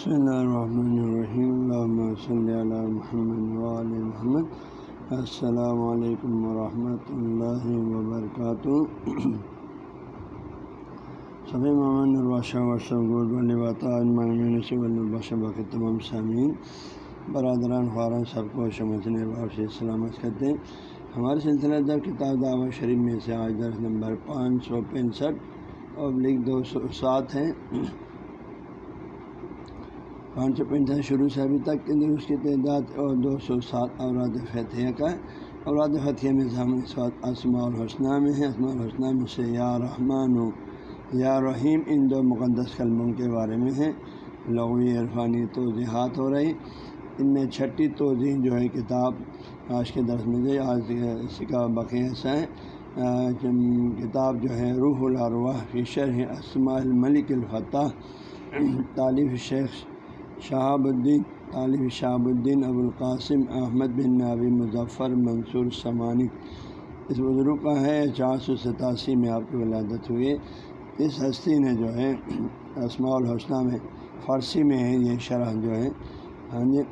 بسم اللہ الرحمن الرحیم اللہ صلی اللہ محمد علیہ محمد السلام علیکم ورحمۃ اللہ وبرکاتہ سبھی محمد الباشہ ورثہ الباشہ کے تمام سامعین برادران خارن سب کو شمسن باب سے سلامت کرتے ہیں ہمارے سلسلہ در کتاب دعوت شریف میں سے آج درس نمبر پانچ سو پینسٹھ اور لکھ دو سو سات ہیں پانچ سو پینسٹھ شروع سے ابھی تک کے اس کی تعداد اور دو سو سات اوراد فتح کا اوراد فتح میں اس وقت اسماء الحسنہ میں ہے اسماء الحسنہ میں سے یا رحمان و یا رحیم ان دو مقدس کلموں کے بارے میں ہے لغوی عرفانی توضیحات ہو رہی۔ ان میں چھٹی توضیح جو ہے کتاب آج کے درس میں آج اس کا بقیہ ایسا ہے کتاب جو ہے روح الارواح فشر ہے اسماء الملک الفتح۔ طالب شیخ شہاب الدین طالب شہاب الدین ابوالقاسم احمد بن نابی مظفر منصور سمانی۔ اس بزرگ کا ہے، چار سو ستاسی میں آپ کی ولادت ہوئی۔ اس ہستی نے جو ہے اسماع الحسنہ میں، فارسی میں ہے، یہ شرح جو ہے۔ ہاں جی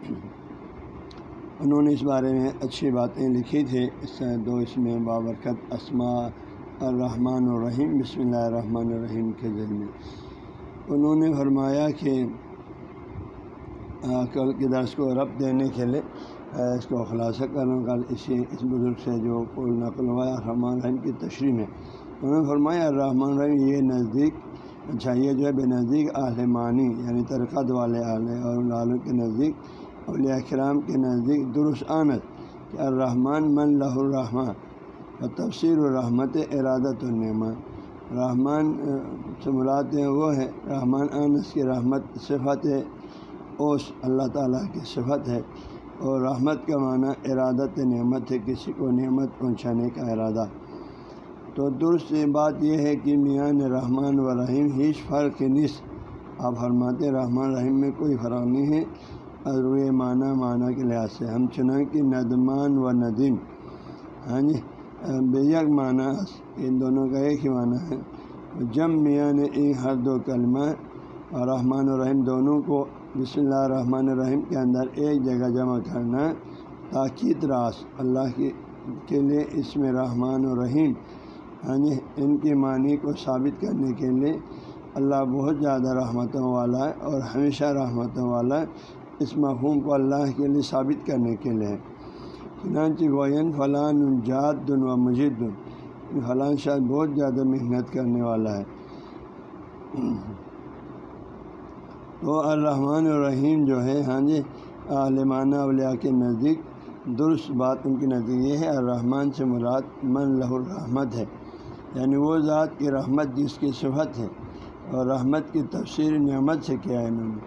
انہوں نے اس بارے میں اچھی باتیں لکھی تھیں۔ اس دو اس میں بابرکت، اسماء الرحمن الرحیم، بسم اللہ الرحمن الرحیم کے ذریعے انہوں نے فرمایا کہ کل کے درس کو رب دینے کے لیے اس کو خلاصہ کروں کل اسی اس بزرگ سے جو کل نقل ہوا رحمٰن الرحیم کی تشریح میں۔ انہوں نے فرمایا رحمٰن الرحیم یہ نزدیک اچھا یہ جو ہے بے نزدیک عالمانی یعنی ترقت والے علیہ اور لالوں کے نزدیک، اولیاء کرام کے نزدیک درست آنت کہ الرحمٰن من لہ الرحمٰن و تفسیر الرحمت ارادت النعمان رحمان سے مراد وہ ہے رحمان انس کی رحمت، صفت اوس اللہ تعالیٰ کی صفت ہے اور رحمت کا معنی ارادت نعمت ہے، کسی کو نعمت پہنچانے کا ارادہ۔ تو درست بات یہ ہے کہ میاں رحمان و رحیم ہیچ فرق نس آپ فرماتے رحمان رحیم میں کوئی فرق نہیں ہے۔ اور معنی معنی کے لحاظ سے۔ ہم چنیں کہ ندمان و ندیم۔ ہاں جی بے یک معنی ان دونوں کا ایک ہی معنی ہے۔ جب میاں نے ایک ہر دو کلمہ اور رحمان الرحیم دونوں کو بسم اللہ الرحمن الرحیم کے اندر ایک جگہ جمع کرنا تاکید راس اللہ کی کے لیے اس میں رحمان الرحیم ہاں ان کے معنی کو ثابت کرنے کے لیے اللہ بہت زیادہ رحمتوں والا ہے اور ہمیشہ رحمتوں والا ہے، اس مفہوم کو اللہ کے لیے ثابت کرنے کے لیے۔ چنانچہ گوئن فلان جات دن و مجد فلان شاید بہت زیادہ محنت کرنے والا ہے۔ تو الرحمن الرحیم جو ہے ہاں جی عالمانہ اولیاء کے نزدیک درست بات ان کے نزدیک یہ ہے، الرحمن سے مراد من لہ الرحمت ہے۔ یعنی وہ ذات کی رحمت جس کی صفت ہے۔ اور رحمت کی تفسیر نعمت سے کیا ہے انہوں نے۔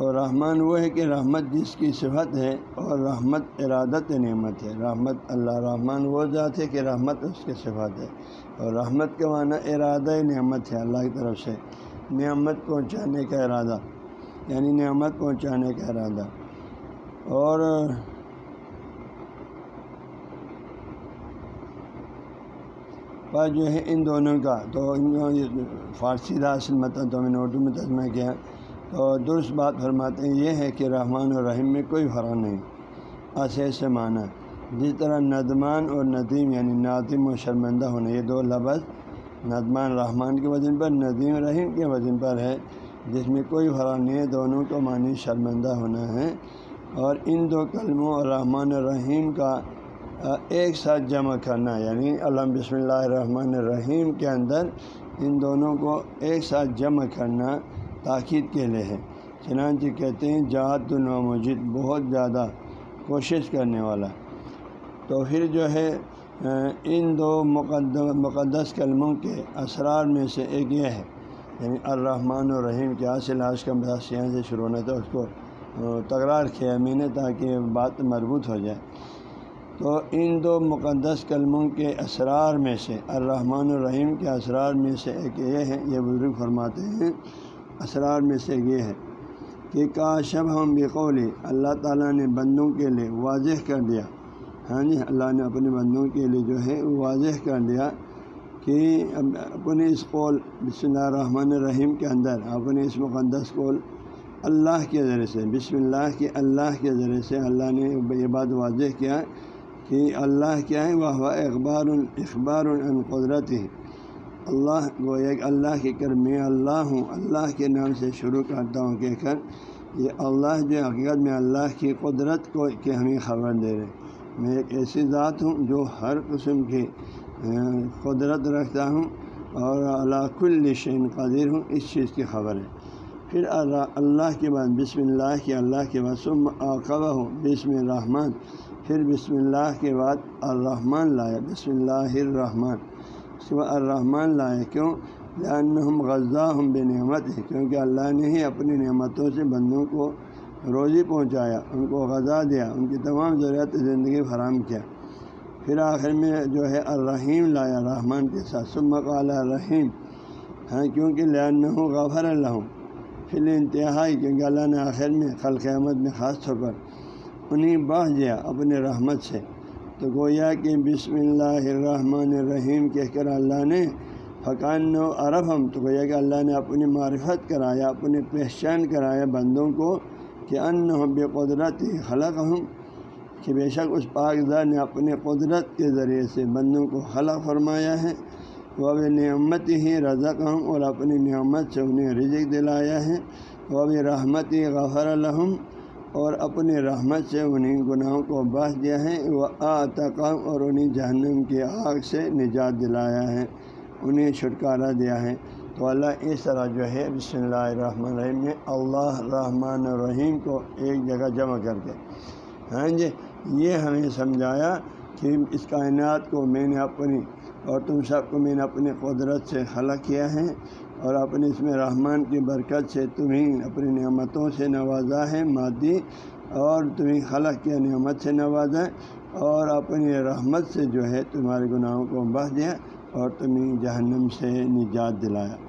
اور رحمان وہ ہے کہ رحمت جس کی صفت ہے اور رحمت ارادت نعمت ہے۔ رحمت اللہ رحمان وہ ذات ہے کہ رحمت اس کی صفت ہے۔ اور رحمت کا معنی ارادہ نعمت ہے، اللہ کی طرف سے۔ نعمت پہنچانے کا ارادہ یعنی نعمت پہنچانے کا ارادہ۔ اور پر جو ہے ان دونوں کا۔ تو ان فارسی راس مطلب تو میں نے اردو میں ترجمہ کیا۔ تو درست بات فرماتے ہیں، یہ ہے کہ رحمان اور رحیم میں کوئی فرق نہیں۔ ایسے سے معنی، جس طرح ندمان اور ندیم یعنی نادم و شرمندہ ہونے یہ دو لفظ ندمان رحمان کے وزن پر، ندیم رحیم کے وزن پر ہے، جس میں کوئی فرق نہیں ہے، دونوں کو معنی شرمندہ ہونا ہے۔ اور ان دو کلموں اور رحمان الرحیم کا ایک ساتھ جمع کرنا یعنی علم بسم اللہ الرحمن الرحیم کے اندر ان دونوں کو ایک ساتھ جمع کرنا تاکید کے لیے ہے۔ چنانچہ کہتے ہیں، جہاد و بہت زیادہ کوشش کرنے والا۔ تو پھر جو ہے ان دو مقدس کلموں کے اسرار میں سے ایک یہ ہے یعنی الرحمن الرحیم کے حاصل آج کا بحث یہاں سے شروع ہونا تھا اس کو تکرار کیا میں نے تاکہ بات مربوط ہو جائے۔ تو ان دو مقدس کلموں کے اسرار میں سے، الرحمن الرحیم کے اسرار میں سے ایک یہ ہے، یہ بزرگ فرماتے ہیں، اسرار میں سے یہ ہے کہ کاشب ہم بقولی اللہ تعالیٰ نے بندوں کے لیے واضح کر دیا۔ ہاں جی اللہ نے اپنے بندوں کے لیے جو ہے واضح کر دیا کہ اپنے اس قول، بسم اللہ الرحمن الرحیم کے اندر، اپنے اس مقدس قول اللہ کے ذریعے سے، بسم اللہ کے اللہ کے ذریعے سے اللہ نے یہ بات واضح کیا کہ اللہ کیا ہے، وہ اخبار اخبار ان قدرت ہے اللہ، وہ ایک اللہ کی کر، میں اللہ ہوں، اللہ کے نام سے شروع کرتا ہوں، کہہ کر یہ اللہ جو حقیقت میں اللہ کی قدرت کو کہ ہمیں خبر دے رہے میں ایک ایسی ذات ہوں جو ہر قسم کی قدرت رکھتا ہوں اور اللہ کل شین قدیر ہوں، اس چیز کی خبر ہے۔ پھر اللہ کے بعد، بسم اللہ کے اللہ کے بعد سم آقبہ ہوں بسم الرحمن۔ پھر بسم اللہ کے بعد الرحمن لایا بسم اللہ الرحمن۔ اس کے بعد الرحمن لایا کیوں؟ ہم غزہ ہم بے نعمت ہے کیونکہ اللہ نے ہی اپنی نعمتوں سے بندوں کو روزی پہنچایا، ان کو غذا دیا، ان کی تمام ضروریات زندگی فراہم کیا۔ پھر آخر میں جو ہے الرحیم لایا رحمان کے ساتھ۔ سمک اعلیٰ رحیم ہاں کیونکہ لان غفر اللہ پھر انتہائی، کیونکہ اللہ نے آخر میں خلق احمد میں خاص طور پر انہیں باہ دیا اپنے رحمت سے۔ تو گویا کہ بسم اللہ الرحمن الرحیم کہہ کر اللہ نے فقان و عرب ہم تو گویا کہ اللہ نے اپنی معرفت کرایا، اپنی پہچان کرایا بندوں کو کہ ان بے قدرت خلق ہوں کہ بے شک اس پاکزار نے اپنے قدرت کے ذریعے سے بندوں کو خلق فرمایا ہے وہ بھی نعمت ہی رضق ہوں اور اپنی نعمت سے انہیں رزق دلایا ہے وہ بھی رحمت ہی غفر الحم اور اپنی رحمت سے انہیں گناہوں کو باس دیا ہے وہ آتقام اور انہیں جہنم کی آگ سے نجات دلایا ہے، انہیں چھٹکارا دیا ہے۔ تو اللہ اس طرح جو ہے، بسم اللہ الرحمن الرحیم میں اللہ الرحمن الرحیم کو ایک جگہ جمع کر کے۔ ہاں جی یہ ہمیں سمجھایا کہ اس کائنات کو میں نے اپنی اور تم سب کو میں نے اپنی قدرت سے خلق کیا ہے اور اپنے اس میں رحمان کی برکت سے تمہیں اپنی نعمتوں سے نوازا ہے، مادی اور تمہیں خلق کیا، نعمت سے نوازا اور اپنی رحمت سے جو ہے تمہارے گناہوں کو بہ دیا اور تمہیں جہنم سے نجات دلایا۔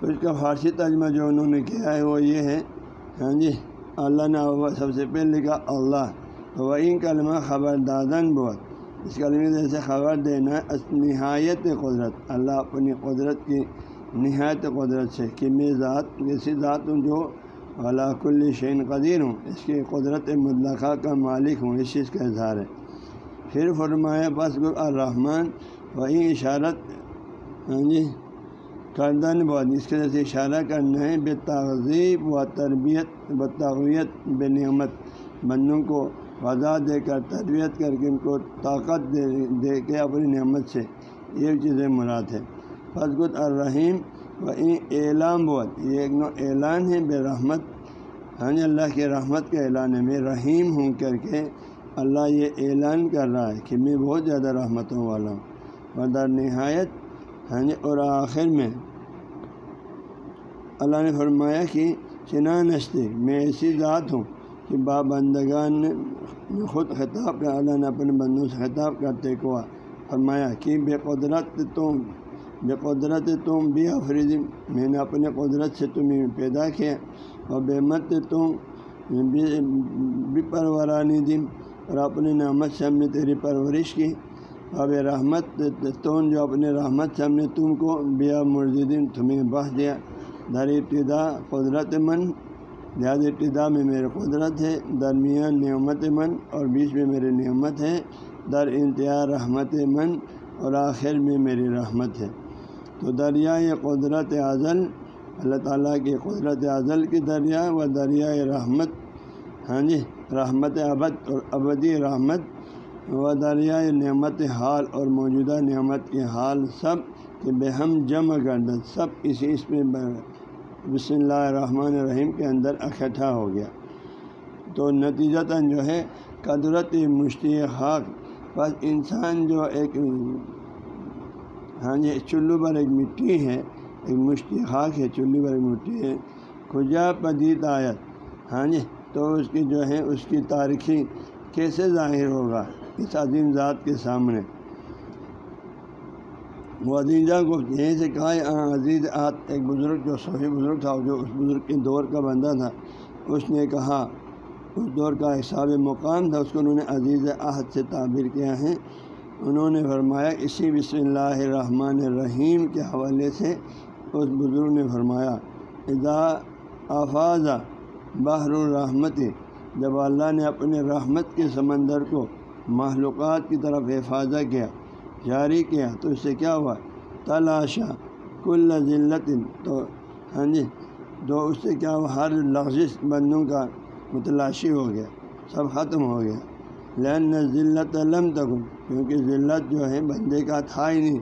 تو اس کا فارسی ترجمہ جو انہوں نے کیا ہے وہ یہ ہے۔ ہاں جی اللہ نے سب سے پہلے لکھا اللہ۔ تو وہی کلمہ خبر دادن بہت۔ اس کلمے سے خبر دینا نہایت قدرت۔ اللہ اپنی قدرت کی نہایت قدرت سے، کہ میں ذات ایسی ذات ہوں جو اللہ کل شین قدیر ہوں۔ اس کی قدرت مطلقہ کا مالک ہوں، اس چیز کا اظہار ہے۔ پھر فرمایا بس گر الرحمٰن۔ وہی اشارت۔ ہاں جی کردن بہت اس کے سے اشارہ کرنا ہے بے تہذیب و تربیت و تغویت بے نعمت۔ بندوں کو وضا دے کر، تربیت کر کے ان کو طاقت دے دے کے اپنی نعمت سے۔ یہ چیزیں مراد ہے۔ فضگت الرحیم و اعلام بہت۔ یہ ایک نو اعلان ہے، بے رحمت۔ ہاں جی، اللہ کے رحمت کا اعلان ہے۔ میں رحیم ہوں کر کے اللہ یہ اعلان کر رہا ہے کہ میں بہت زیادہ رحمتوں والا ہوں۔ اور در نہایت ہاں جی اور آخر میں اللہ نے فرمایا کہ چنا نشتے، میں ایسی ذات ہوں کہ بابندگان نے خود خطاب کر اللہ نے اپنے بندوں سے خطاب کرتے کو فرمایا کہ بے قدرت تم، بے قدرت تم بھی افریدی میں نے اپنے قدرت سے تمہیں پیدا کیا، اور بے مت تم بھی پرورانی دن اور اپنے نعمت سے ہم نے تیری پرورش کی اب رحمت تو جو اپنے رحمت سے ہم نے تم کو بیا مرزدین تمہیں بہ دیا۔ در ابتدا قدرت من لہٰذا ابتدا میں میرے قدرت ہے، درمیان نعمت من اور بیچ میں میری نعمت ہے۔ در انتہا رحمت من اور آخر میں میری رحمت ہے۔ تو دریا قدرت اعظل اللہ تعالیٰ کی قدرت اعظل کی دریا و دریائے رحمت۔ ہاں جی رحمت ابد اور ابدی رحمت۔ و دریائے نعمت حال اور موجودہ نعمت کے حال سب کے بہم جمع گردت سب اسی اس میں بسم اللہ الرحمن الرحیم کے اندر اکٹھا ہو گیا۔ تو نتیجتاً جو ہے، قدرت مشتی حق بس انسان جو ایک ہاں جی چلو پر ایک مٹی ہے، ایک مشتی خاک ہے، چلو پر ایک مٹی ہے۔ کھجا پدید آیت؟ ہاں جی تو اس کی جو ہے، اس کی تاریخی کیسے ظاہر ہوگا؟ اس عظیم ذات کے سامنے۔ وہ عزیزہ کو یہیں سے کہا عزیز آت ایک بزرگ جو صحیح بزرگ تھا جو اس بزرگ کے دور کا بندہ تھا، اس نے کہا، اس دور کا حساب مقام تھا، اس کو انہوں نے عزیز عہد سے تعبیر کیا ہے۔ انہوں نے فرمایا، اسی بسم اللہ الرحمن الرحیم کے حوالے سے اس بزرگ نے فرمایا، اذا افاظ بحر الرحمت، جب اللہ نے اپنے رحمت کے سمندر کو معلومات کی طرف حفاظہ کیا، جاری کیا، تو اس سے کیا ہوا؟ تلاشا کل ذلت، تو ہاں جی تو اس سے کیا ہوا؟ ہر لغزش بندوں کا متلاشی ہو گیا، سب ختم ہو گیا۔ لین ذلت علم تک کیونکہ ذلت جو ہے، بندے کا تھا ہی نہیں۔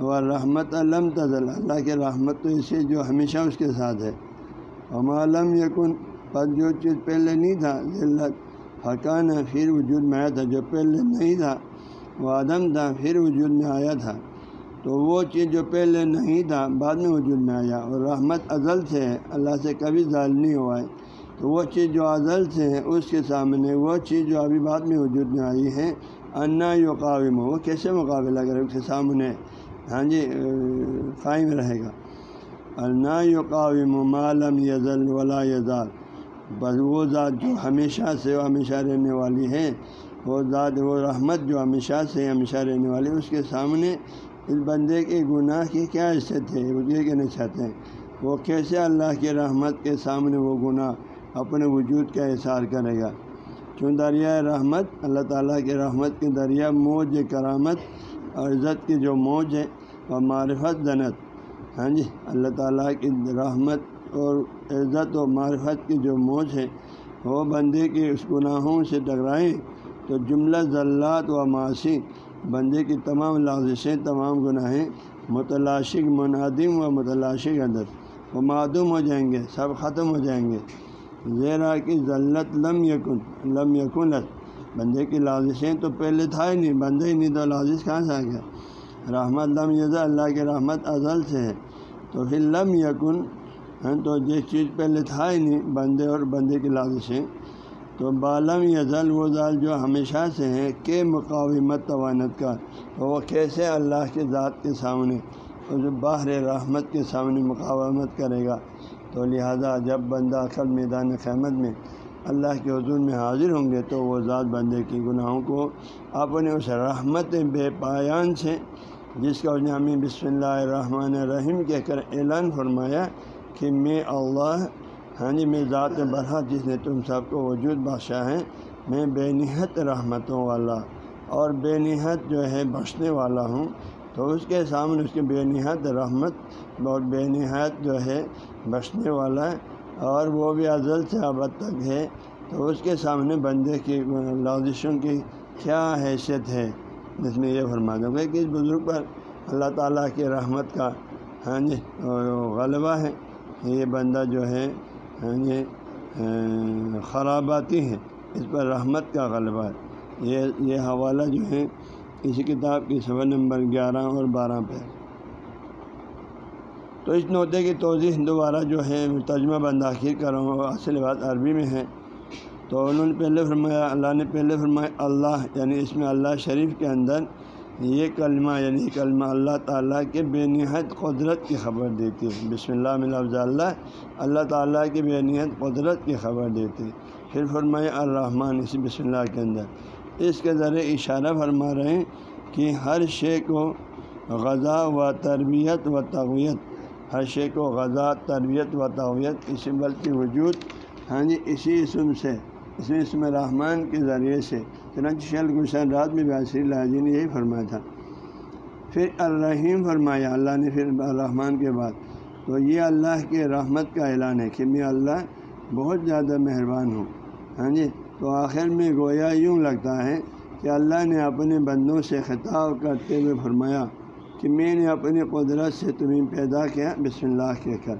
وہ رحمت علم تزل، اللہ کے رحمت تو اسے جو ہمیشہ اس کے ساتھ ہے۔ ہمالم یقن پر جو چیز پہلے نہیں تھا، ذلت حقان پھر وجود میں آیا تھا، جو پہلے نہیں تھا، وہ عدم تھا پھر وجود میں آیا تھا۔ تو وہ چیز جو پہلے نہیں تھا، بعد میں وجود میں آیا۔ اور رحمت ازل سے ہے، اللہ سے کبھی ظال نہیں ہوا ہے۔ تو وہ چیز جو ازل سے ہے، اس کے سامنے وہ چیز جو ابھی بعد میں وجود میں آئی ہے، انا یقاوم وہ کیسے مقابلہ کرے؟ اس کے سامنے۔ ہاں جی قائم رہے گا۔ انا یقاوم معلوم یزل ولا یزال۔ بس وہ ذات جو ہمیشہ سے وہ ہمیشہ رہنے والی ہے، وہ ذات، وہ رحمت جو ہمیشہ سے ہمیشہ رہنے والی اس کے سامنے اس بندے کے گناہ کی کیا حیثیت ہے؟ وہ یہ کہنا چاہتے ہیں، وہ کیسے اللہ کے رحمت کے سامنے وہ گناہ اپنے وجود کا اظہار کرے گا؟ چون دریا رحمت، اللہ تعالیٰ کے رحمت کے دریا موج کرامت اور عزت کی جو موج ہے اور معرفت جنت۔ ہاں جی اللہ تعالیٰ کی رحمت اور عزت و معرفت کی جو موج ہے وہ بندے کے اس گناہوں سے ٹکرائیں۔ تو جملہ ذلات و معاشی بندے کی تمام لازشیں، تمام گناہیں متلاشق منادم و متلاشق عدد وہ معدوم ہو جائیں گے، سب ختم ہو جائیں گے۔ زیرا کی ذلت لم یکن، لم یقنت بندے کی لازشیں تو پہلے تھا ہی نہیں، بندے ہی نہیں تو لازش کہاں سے آ گیا؟ رحمت لم یزا اللہ کے رحمت ازل سے ہے۔ تو پھر لم یکن ہیں تو جس چیز پہلے تھا ہی نہیں، بندے اور بندے کی لازشیں تو بالم یزل وہ ذال جو ہمیشہ سے ہیں کہ مقاومت توانت کا، تو وہ کیسے اللہ کے ذات کے سامنے جو باہر رحمت کے سامنے مقاومت کرے گا۔ تو لہٰذا جب بندہ عقل میدان قیامت میں اللہ کے حضور میں حاضر ہوں گے، تو وہ ذات بندے کی گناہوں کو اپنے اس رحمت بے پایان سے، جس کا اس نے ہمیں بسم اللہ الرحمن الرحیم کہہ کر اعلان فرمایا کہ میں اللہ ہاں جی میں ذات برحت جس نے تم سب کو وجود بادشاہ ہیں میں بے نہت رحمتوں والا اور بے نہت جو ہے، بخشنے والا ہوں۔ تو اس کے سامنے اس کے بے نہایت رحمت اور بے نہایت جو ہے، بخشنے والا ہے۔ اور وہ بھی ازل سے ابد تک ہے۔ تو اس کے سامنے بندے کی لازشوں کی کیا حیثیت ہے؟ جس میں یہ فرما دوں گا کہ اس بزرگ پر اللہ تعالیٰ کی رحمت کا ہاں جی غلبہ ہے۔ یہ بندہ جو ہے ہاں جی خراباتی ہے اس پر رحمت کا غلبہ ہے۔ یہ یہ حوالہ جو ہے اسی کتاب کی صفحہ نمبر گیارہ اور بارہ پہ تو اس نوتے کی توضیح دوبارہ جو ہے، ترجمہ بند آخر کر رہا ہوں اصل بات عربی میں ہے۔ تو انہوں نے پہلے فرمایا، اللہ نے پہلے فرمایا، اللہ یعنی اس میں اللہ شریف کے اندر یہ کلمہ یعنی کلمہ اللہ تعالیٰ کے بے نہایت قدرت کی خبر دیتی ہے بسم اللہ میں لفظ اللہ اللہ تعالیٰ کی بے نہایت قدرت کی خبر دیتی ہے پھر فرمایا الرحمٰن، اسی بسم اللہ کے اندر۔ اس کے ذریعے اشارہ فرما رہے ہیں کہ ہر شے کو غذا و تربیت و تغویت، ہر شے کو غذا تربیت و تعویت اسی بلکہ وجود ہاں جی اسی اسم سے اسی اسم رحمان کے ذریعے سے۔ چنانچہ شیل گلشن رات میں بھی لاجی نے یہی فرمایا تھا۔ پھر الرحیم فرمایا، اللہ نے پھر الرحمن کے بعد۔ تو یہ اللہ کے رحمت کا اعلان ہے کہ میں اللہ بہت زیادہ مہربان ہوں۔ ہاں جی؟ تو آخر میں گویا یوں لگتا ہے کہ اللہ نے اپنے بندوں سے خطاب کرتے ہوئے فرمایا کہ میں نے اپنی قدرت سے تمہیں پیدا کیا، بسم اللہ کہہ کر،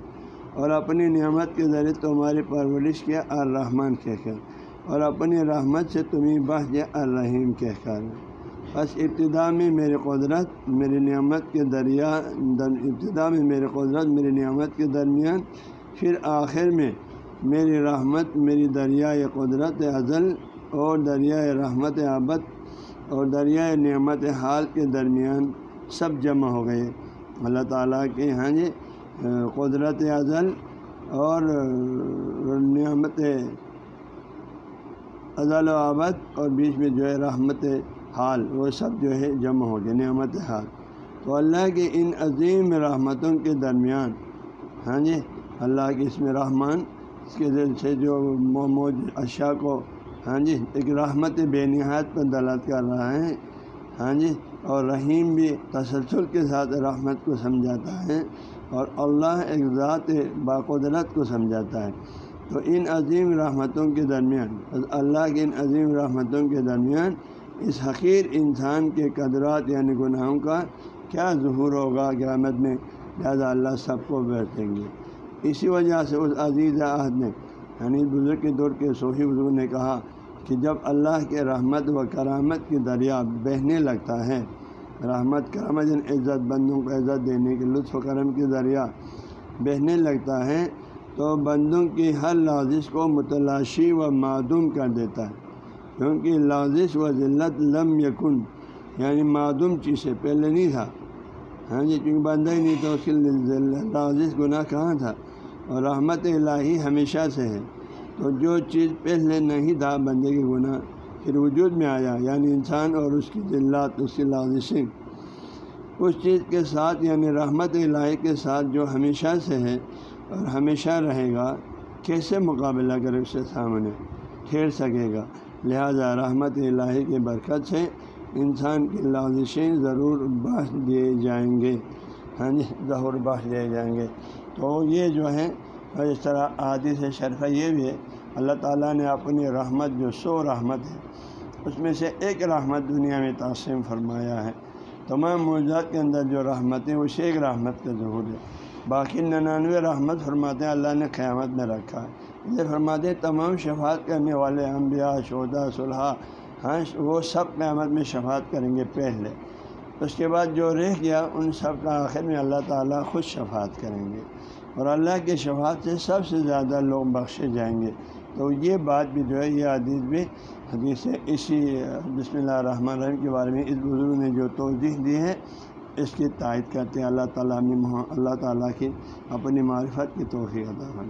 اور اپنی نعمت کے ذریعے تمہاری پرورش کیا، الرحمن کہہ کر۔ اور اپنی رحمت سے تمہیں بہ الرحیم کہہ کر۔ بس ابتدا میں میری قدرت میری نعمت کے دریا ابتدا میں میری قدرت میری نعمت کے درمیان، پھر آخر میں میری رحمت میری دریائے قدرت ازل اور دریائے رحمت آبد اور دریائے نعمت حال کے درمیان سب جمع ہو گئے۔ اللہ تعالیٰ کے ہاں جی قدرت ازل اور نعمت ازل و آبد اور بیچ میں جو ہے رحمت حال وہ سب جو ہے جمع ہو گئے، نعمت حال۔ تو اللہ کے ان عظیم رحمتوں کے درمیان ہاں جی اللہ کے اس میں رحمان، اس کے ذریعے سے جو موج اشیاء کو ہاں جی ایک رحمت بے نہایت پر دلت کر رہا ہے ہاں جی اور رحیم بھی تسلسل کے ساتھ رحمت کو سمجھاتا ہے، اور اللہ ایک ذات باقدرت کو سمجھاتا ہے۔ تو ان عظیم رحمتوں کے درمیان اللہ کے ان عظیم رحمتوں کے درمیان، اس حقیر انسان کے قدرات یعنی گناہوں کا کیا ظہور ہوگا قیامت میں؟ لہٰذا اللہ سب کو بیٹھیں گے۔ اسی وجہ سے اس عزیز عہد نے یعنی بزرگ کے دور کے صوفی بزرگ نے کہا کہ جب اللہ کے رحمت و کرامت کی دریا بہنے لگتا ہے، رحمت، کرامت یعنی عزت بندوں کو عزت دینے کے، لطف و کرم کے ذریعہ بہنے لگتا ہے تو بندوں کی ہر لازش کو متلاشی و معدوم کر دیتا ہے، کیونکہ لازش و ذلت لم یکن یعنی معدوم چیز سے پہلے نہیں تھا۔ ہاں جی کیونکہ بندہ ہی نہیں تو اس کی لازش گناہ کہاں تھا؟ اور رحمت الہی ہمیشہ سے ہے۔ تو جو چیز پہلے نہیں تھا، بندے کے گناہ پھر وجود میں آیا یعنی انسان اور اس کی ذلات اس کی لازشیں۔ اس چیز کے ساتھ یعنی رحمت الہی کے ساتھ جو ہمیشہ سے ہے اور ہمیشہ رہے گا، کیسے مقابلہ کرے اس کے سامنے؟ ٹھہر سکے گا۔ لہذا رحمت الہی کے برکت سے انسان کی لازشیں ضرور بانٹ دیے جائیں گے۔ ہاں جی ضرور بانٹ دیے جائیں گے۔ تو یہ جو ہے اس طرح عادی سے شرفہ یہ بھی ہے، اللہ تعالیٰ نے اپنی رحمت جو سو رحمت ہے، اس میں سے ایک رحمت دنیا میں تقسیم فرمایا ہے۔ تمام موجود کے اندر جو رحمتیں اسے ایک رحمت کا ظہور ہے باقی ننانوے رحمت فرماتے ہیں، اللہ نے قیامت میں رکھا ہے۔ یہ فرماتے ہیں، تمام شفاعت کرنے والے انبیاء شہدا صلحہ ہاں وہ سب قیامت میں شفاعت کریں گے پہلے۔ اس کے بعد جو رہ گیا، ان سب کا آخر میں اللہ تعالیٰ خود شفاعت کریں گے۔ اور اللہ کے شفاعت سے سب سے زیادہ لوگ بخشے جائیں گے۔ تو یہ بات بھی جو ہے، یہ حدیث بھی، حدیث اسی، بسم اللہ الرحمن الرحیم کے بارے میں اس بزرگ نے جو توضیح دی ہے اس کی تائید کرتے ہیں۔ اللہ تعالیٰ نے اللہ تعالیٰ کی اپنی معرفت کی توفیق عطا